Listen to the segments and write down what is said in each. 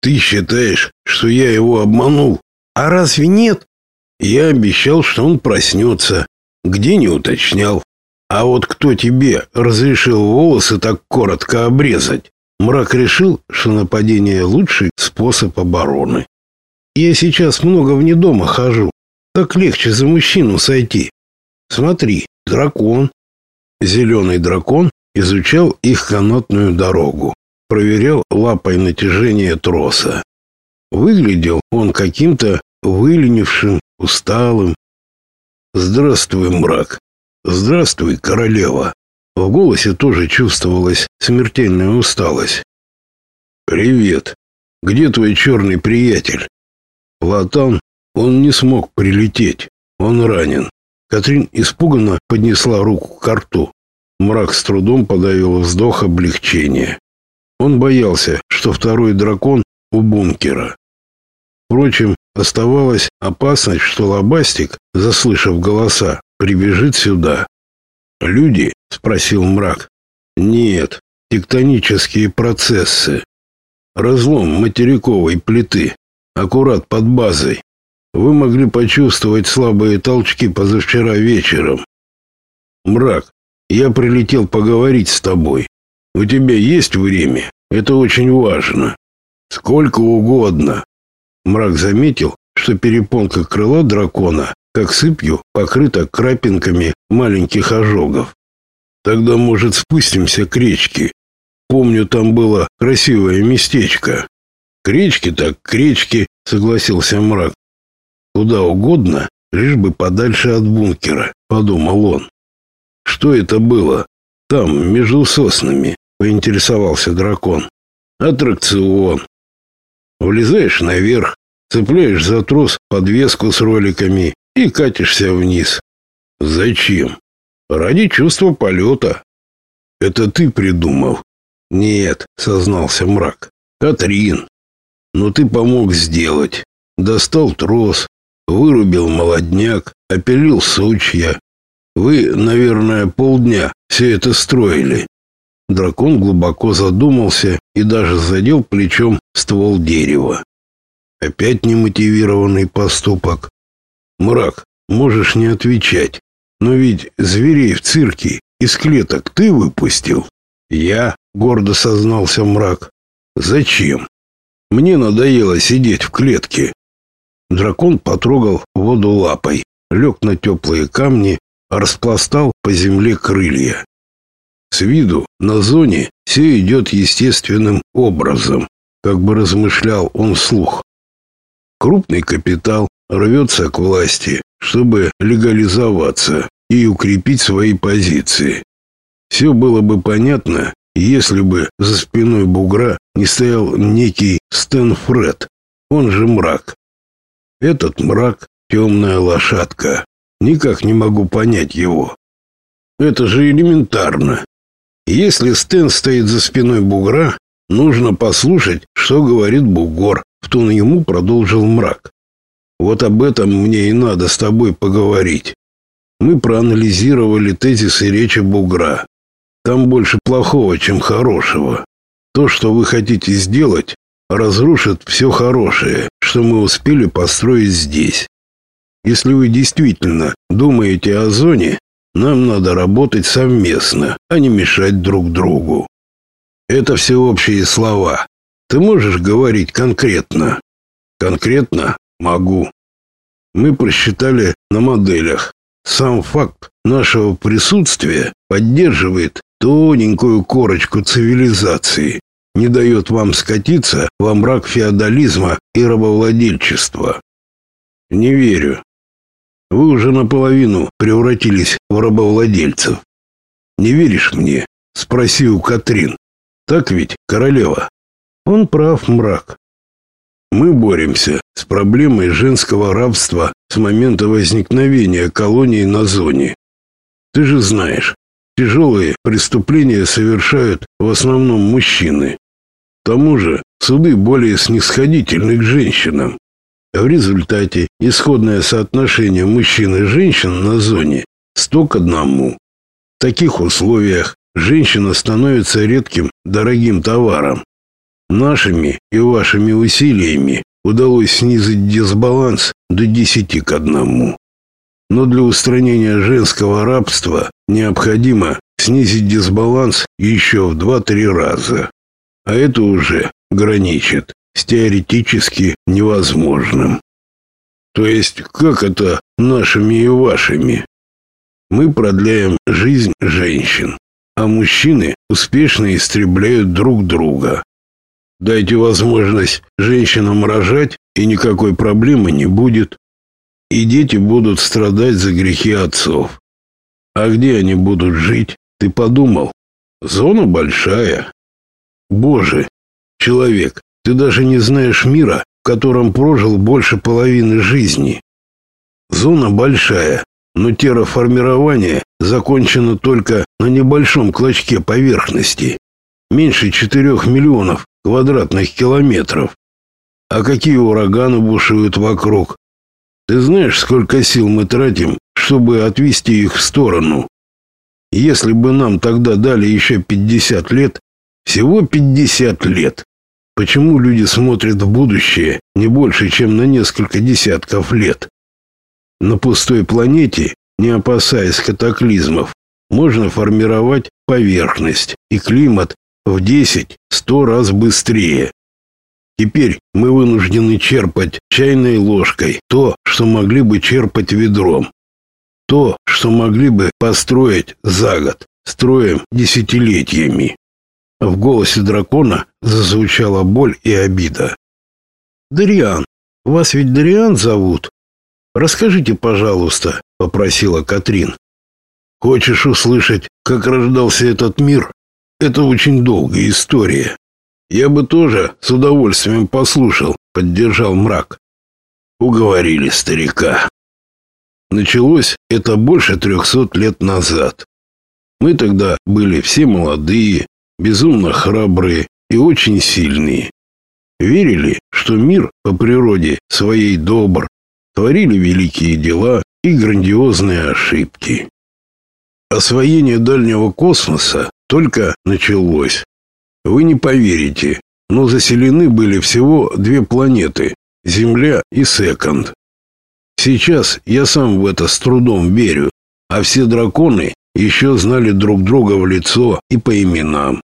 Ты считаешь, что я его обманул? А разве нет? Я обещал, что он проснется. Где не уточнял. А вот кто тебе разрешил волосы так коротко обрезать? Мрак решил, что нападение лучший способ обороны. Я сейчас много вне дома хожу. Так легче за мужчину сойти. Смотри, дракон. Зеленый дракон изучал их канатную дорогу, проверял лапой натяжение троса. Выглядел он каким-то выленившим, усталым. «Здравствуй, мрак! Здравствуй, королева!» В голосе тоже чувствовалась смертельная усталость. «Привет! Где твой черный приятель?» «Платан, он не смог прилететь. Он ранен». Катрин испуганно поднесла руку к рту. Мрак с трудом подавил вздох облегчения. Он боялся, что второй дракон у бункера. Впрочем, оставалась опасность, что Лобастик, заслышав голоса, прибежит сюда. «Люди?» — спросил мрак. «Нет, тектонические процессы. Разлом материковой плиты, аккурат под базой. Вы могли почувствовать слабые толчки позавчера вечером. Мрак, я прилетел поговорить с тобой. У тебя есть время? Это очень важно. Сколько угодно. Мрак заметил, что перепонка крыла дракона, как сыпью, покрыта крапинками маленьких ожогов. Тогда, может, спустимся к речке. Помню, там было красивое местечко. К речке так к речке, согласился мрак. Куда угодно, лишь бы подальше от бункера, подумал он. Что это было? Там, между соснами, поинтересовался дракон. Аттракцион. Влезаешь наверх, цепляешь за трос подвеску с роликами и катишься вниз. Зачем? Ради чувства полета. Это ты придумал? Нет, сознался мрак. Катрин. Но ты помог сделать. Достал трос, вырубил молодняк, опилил сучья. Вы, наверное, полдня все это строили. Дракон глубоко задумался и даже задел плечом ствол дерева. Опять немотивированный поступок. Мрак, можешь не отвечать. Но ведь зверей в цирке из клеток ты выпустил. Я, гордо сознался мрак. Зачем? Мне надоело сидеть в клетке. Дракон потрогал воду лапой, лег на теплые камни, распластал по земле крылья. С виду на зоне все идет естественным образом, как бы размышлял он вслух. Крупный капитал рвется к власти, чтобы легализоваться и укрепить свои позиции. Все было бы понятно, если бы за спиной бугра не стоял некий Стэн Фред, он же мрак. Этот мрак — темная лошадка. Никак не могу понять его. Это же элементарно. Если Стэн стоит за спиной бугра, нужно послушать, что говорит бугор. В тон ему продолжил мрак. Вот об этом мне и надо с тобой поговорить. Мы проанализировали тезисы речи бугра. Там больше плохого, чем хорошего. То, что вы хотите сделать, разрушит все хорошее, что мы успели построить здесь. Если вы действительно думаете о зоне, нам надо работать совместно, а не мешать друг другу. Это все общие слова. Ты можешь говорить конкретно? Конкретно могу. Мы просчитали на моделях. Сам факт нашего присутствия поддерживает тоненькую корочку цивилизации, не дает вам скатиться во мрак феодализма и рабовладельчества. Не верю. Вы уже наполовину превратились в рабовладельцев. Не веришь мне? Спроси у Катрин. Так ведь, королева? Он прав, мрак. Мы боремся с проблемой женского рабства с момента возникновения колонии на зоне. Ты же знаешь, тяжелые преступления совершают в основном мужчины. К тому же суды более снисходительны к женщинам. В результате исходное соотношение мужчин и женщин на зоне 100 к 1. В таких условиях женщина становится редким дорогим товаром. Нашими и вашими усилиями удалось снизить дисбаланс до 10 к 1. Но для устранения женского рабства необходимо снизить дисбаланс еще в 2-3 раза. А это уже граничит с теоретически невозможным. То есть, как это нашими и вашими? Мы продляем жизнь женщин, а мужчины успешно истребляют друг друга. Дайте возможность женщинам рожать, и никакой проблемы не будет. И дети будут страдать за грехи отцов. А где они будут жить, ты подумал? Зона большая. Боже, человек, ты даже не знаешь мира, в котором прожил больше половины жизни. Зона большая, но терраформирование закончено только на небольшом клочке поверхности, меньше четырех миллионов квадратных километров. А какие ураганы бушуют вокруг? Ты знаешь, сколько сил мы тратим, чтобы отвести их в сторону? Если бы нам тогда дали еще 50 лет, всего 50 лет, Почему люди смотрят в будущее не больше, чем на несколько десятков лет? На пустой планете, не опасаясь катаклизмов, можно формировать поверхность и климат в 10-100 раз быстрее. Теперь мы вынуждены черпать чайной ложкой то, что могли бы черпать ведром. То, что могли бы построить за год, строим десятилетиями. В голосе дракона зазвучала боль и обида. «Дариан, вас ведь Дариан зовут? Расскажите, пожалуйста», — попросила Катрин. «Хочешь услышать, как рождался этот мир? Это очень долгая история. Я бы тоже с удовольствием послушал», — поддержал мрак. Уговорили старика. Началось это больше трехсот лет назад. Мы тогда были все молодые, безумно храбрые и очень сильные. Верили, что мир по природе своей добр, творили великие дела и грандиозные ошибки. Освоение дальнего космоса только началось. Вы не поверите, но заселены были всего две планеты – Земля и Секонд. Сейчас я сам в это с трудом верю, а все драконы еще знали друг друга в лицо и по именам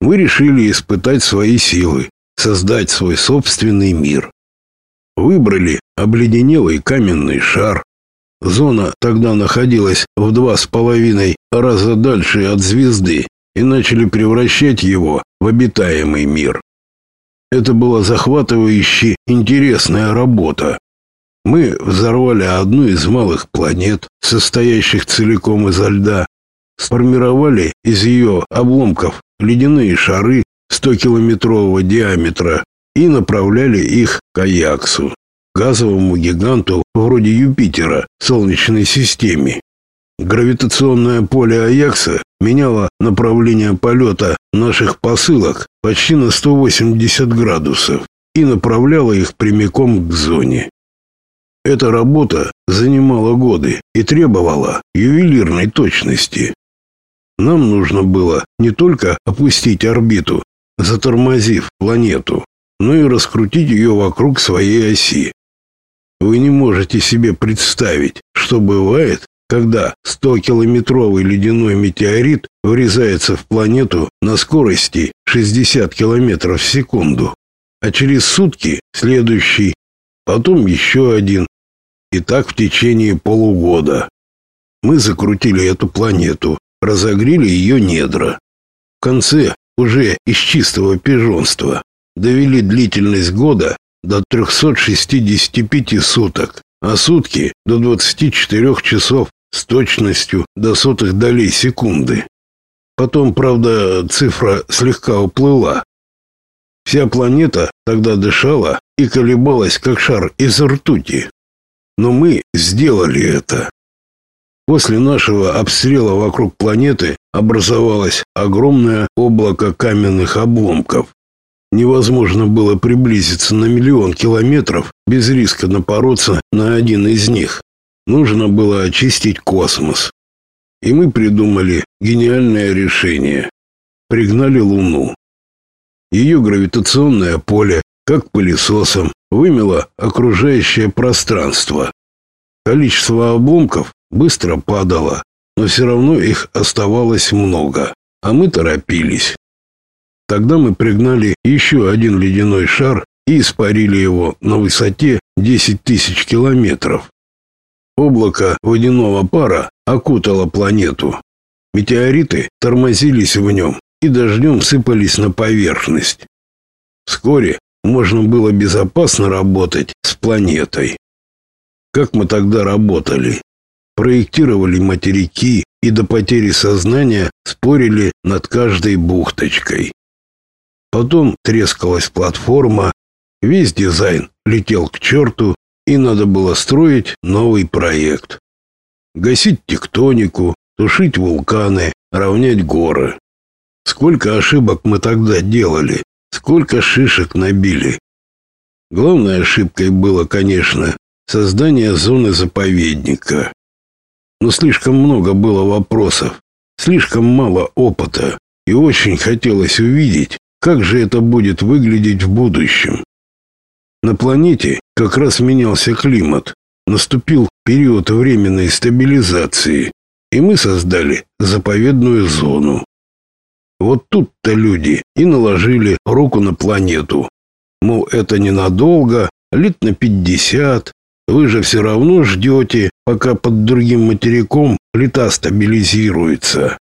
мы решили испытать свои силы, создать свой собственный мир. Выбрали обледенелый каменный шар. Зона тогда находилась в два с половиной раза дальше от звезды и начали превращать его в обитаемый мир. Это была захватывающе интересная работа. Мы взорвали одну из малых планет, состоящих целиком изо льда, сформировали из ее обломков ледяные шары 100-километрового диаметра и направляли их к Аяксу, газовому гиганту вроде Юпитера в Солнечной системе. Гравитационное поле Аякса меняло направление полета наших посылок почти на 180 градусов и направляло их прямиком к зоне. Эта работа занимала годы и требовала ювелирной точности. Нам нужно было не только опустить орбиту, затормозив планету, но и раскрутить ее вокруг своей оси. Вы не можете себе представить, что бывает, когда 100-километровый ледяной метеорит врезается в планету на скорости 60 километров в секунду, а через сутки следующий, потом еще один, и так в течение полугода. Мы закрутили эту планету, разогрели ее недра. В конце, уже из чистого пижонства, довели длительность года до 365 суток, а сутки до 24 часов с точностью до сотых долей секунды. Потом, правда, цифра слегка уплыла. Вся планета тогда дышала и колебалась, как шар из ртути. Но мы сделали это. После нашего обстрела вокруг планеты образовалось огромное облако каменных обломков. Невозможно было приблизиться на миллион километров без риска напороться на один из них. Нужно было очистить космос. И мы придумали гениальное решение. Пригнали Луну. ее гравитационное поле, как пылесосом, вымело окружающее пространство. Количество обломков быстро падало, но все равно их оставалось много, а мы торопились. Тогда мы пригнали еще один ледяной шар и испарили его на высоте 10 тысяч километров. Облако водяного пара окутало планету. Метеориты тормозились в нем и дождем сыпались на поверхность. Вскоре можно было безопасно работать с планетой. Как мы тогда работали? Проектировали материки и до потери сознания спорили над каждой бухточкой. Потом трескалась платформа, весь дизайн летел к черту, и надо было строить новый проект. Гасить тектонику, тушить вулканы, равнять горы. Сколько ошибок мы тогда делали, сколько шишек набили. Главной ошибкой было, конечно, создание зоны заповедника но слишком много было вопросов, слишком мало опыта, и очень хотелось увидеть, как же это будет выглядеть в будущем. На планете как раз менялся климат, наступил период временной стабилизации, и мы создали заповедную зону. Вот тут-то люди и наложили руку на планету. Мол, это ненадолго, лет на пятьдесят, вы же все равно ждете, пока под другим материком плита стабилизируется.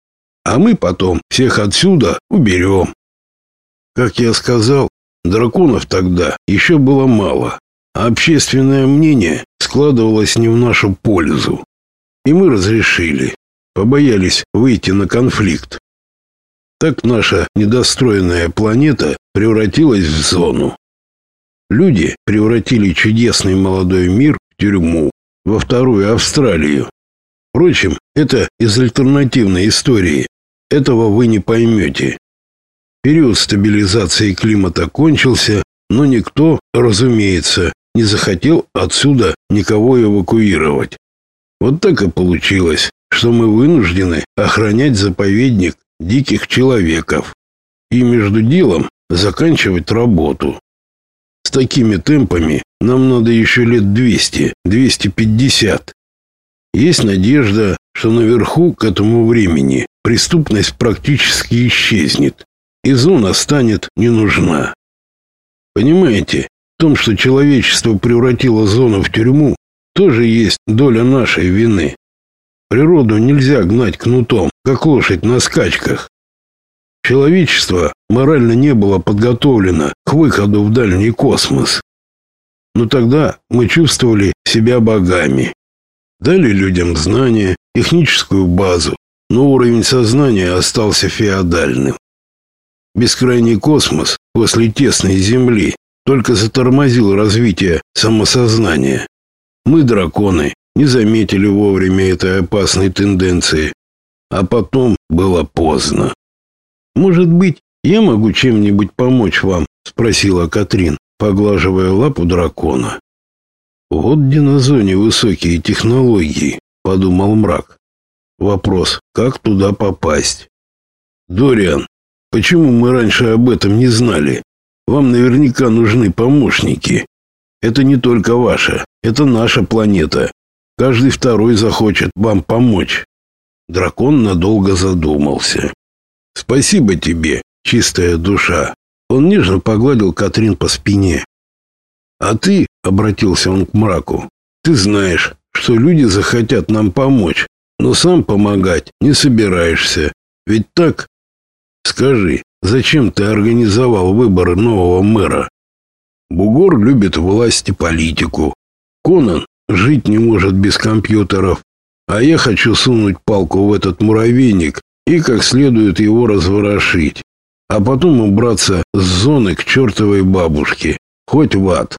А мы потом всех отсюда уберем. Как я сказал, драконов тогда еще было мало, а общественное мнение складывалось не в нашу пользу. И мы разрешили, побоялись выйти на конфликт. Так наша недостроенная планета превратилась в зону. Люди превратили чудесный молодой мир в тюрьму, во вторую Австралию. Впрочем, это из альтернативной истории. Этого вы не поймете. Период стабилизации климата кончился, но никто, разумеется, не захотел отсюда никого эвакуировать. Вот так и получилось, что мы вынуждены охранять заповедник диких человеков и между делом заканчивать работу. Такими темпами нам надо еще лет 200, 250. Есть надежда, что наверху к этому времени преступность практически исчезнет, и зона станет не нужна. Понимаете, в том, что человечество превратило зону в тюрьму, тоже есть доля нашей вины. Природу нельзя гнать кнутом, как лошадь на скачках. Человечество морально не было подготовлено к выходу в дальний космос. Но тогда мы чувствовали себя богами. Дали людям знания, техническую базу, но уровень сознания остался феодальным. Бескрайний космос после тесной Земли только затормозил развитие самосознания. Мы, драконы, не заметили вовремя этой опасной тенденции, а потом было поздно. Может быть, я могу чем-нибудь помочь вам, спросила Катрин, поглаживая лапу дракона. Вот где на зоне высокие технологии, подумал мрак. Вопрос: как туда попасть? Дориан, почему мы раньше об этом не знали? Вам наверняка нужны помощники. Это не только ваша, это наша планета. Каждый второй захочет вам помочь. Дракон надолго задумался. Спасибо тебе, чистая душа. Он нежно погладил Катрин по спине. А ты, обратился он к мраку. Ты знаешь, что люди захотят нам помочь, но сам помогать не собираешься. Ведь так? Скажи, зачем ты организовал выборы нового мэра? Бугор любит власть и политику. Конан жить не может без компьютеров, а я хочу сунуть палку в этот муравейник и как следует его разворошить, а потом убраться с зоны к чертовой бабушке, хоть в ад.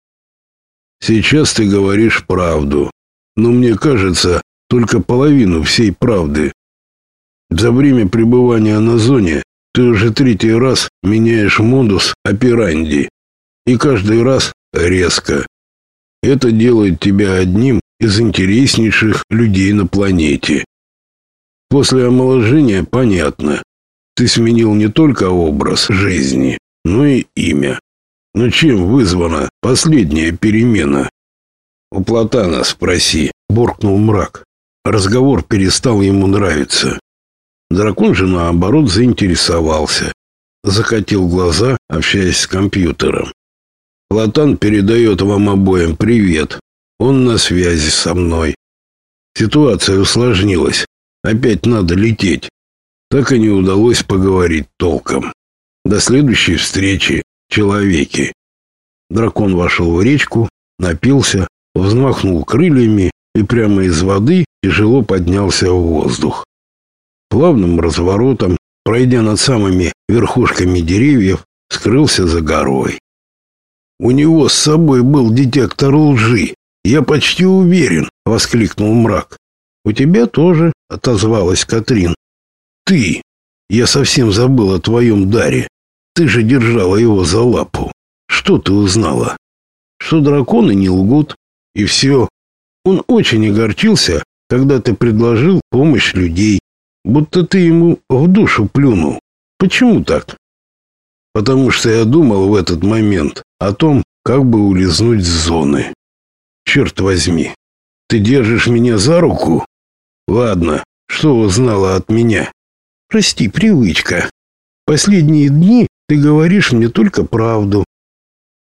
Сейчас ты говоришь правду, но мне кажется, только половину всей правды. За время пребывания на зоне ты уже третий раз меняешь модус операнди, и каждый раз резко. Это делает тебя одним из интереснейших людей на планете. После омоложения понятно. Ты сменил не только образ жизни, Ну и имя. Но чем вызвана последняя перемена? У Платана спроси, буркнул мрак. Разговор перестал ему нравиться. Дракон же наоборот заинтересовался. Закатил глаза, общаясь с компьютером. Платан передает вам обоим привет. Он на связи со мной. Ситуация усложнилась. Опять надо лететь. Так и не удалось поговорить толком. До следующей встречи, человеки. Дракон вошел в речку, напился, взмахнул крыльями и прямо из воды тяжело поднялся в воздух. Плавным разворотом, пройдя над самыми верхушками деревьев, скрылся за горой. У него с собой был детектор лжи. Я почти уверен, воскликнул мрак. У тебя тоже, отозвалась Катрин. Ты. Я совсем забыл о твоем даре. Ты же держала его за лапу. Что ты узнала? Что драконы не лгут, и все. Он очень огорчился, когда ты предложил помощь людей, будто ты ему в душу плюнул. Почему так? Потому что я думал в этот момент о том, как бы улизнуть с зоны. Черт возьми, ты держишь меня за руку? Ладно, что узнала от меня? Прости, привычка. Последние дни ты говоришь мне только правду.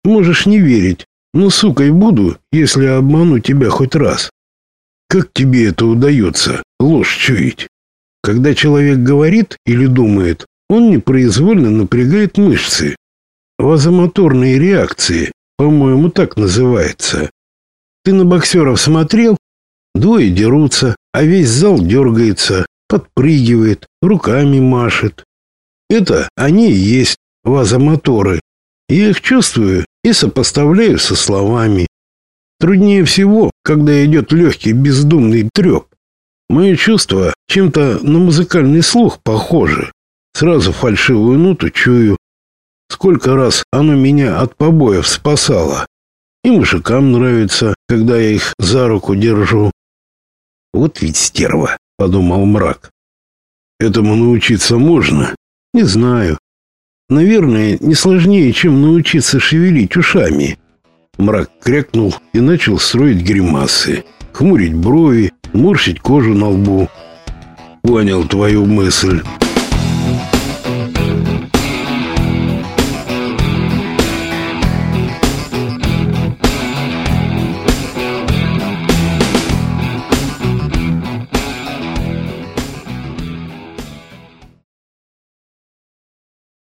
Можешь не верить, но сукой буду, если обману тебя хоть раз. Как тебе это удается, ложь чуять? Когда человек говорит или думает, он непроизвольно напрягает мышцы. Вазомоторные реакции, по-моему, так называется. Ты на боксеров смотрел? Двое дерутся, а весь зал дергается, подпрыгивает, руками машет. Это они и есть вазомоторы. Я их чувствую и сопоставляю со словами. Труднее всего, когда идет легкий бездумный треп. Мои чувства чем-то на музыкальный слух похожи. Сразу фальшивую ноту чую. Сколько раз оно меня от побоев спасало. И мужикам нравится, когда я их за руку держу. Вот ведь стерва, подумал мрак. Этому научиться можно? Не знаю. Наверное, не сложнее, чем научиться шевелить ушами. Мрак крякнул и начал строить гримасы, хмурить брови, морщить кожу на лбу. Понял твою мысль.